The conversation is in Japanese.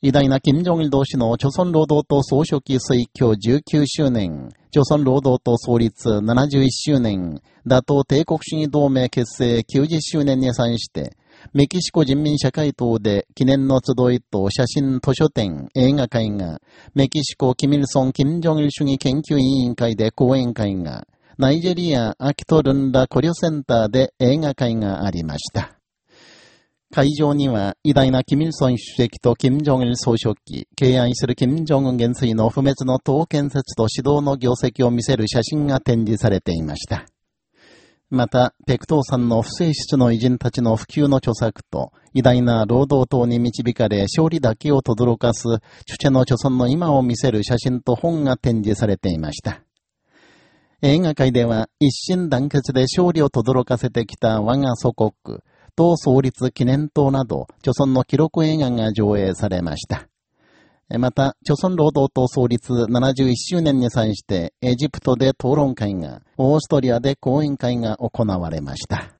偉大な金正日同士の朝鮮労働党総書記推挙19周年、朝鮮労働党創立71周年、打倒帝国主義同盟結成90周年に際して、メキシコ人民社会党で記念の集いと写真図書展、映画会が、メキシコキミルソン・キム・ジョンル主義研究委員会で講演会が、ナイジェリア・アキト・ルンダ・コリョセンターで映画会がありました。会場には、偉大なキミルソン主席とキム・ジョンル総書記、敬愛するキム・ジョンウン元帥の不滅の党建設と指導の業績を見せる写真が展示されていました。また、ペクトーさんの不正室の偉人たちの普及の著作と、偉大な労働党に導かれ勝利だけを轟かす、チュチェの著存の今を見せる写真と本が展示されていました。映画界では一心団結で勝利を轟かせてきた我が祖国、党創立記念塔など、著村の記録映画が上映されました。また、著村労働党創立71周年に際して、エジプトで討論会が、オーストリアで講演会が行われました。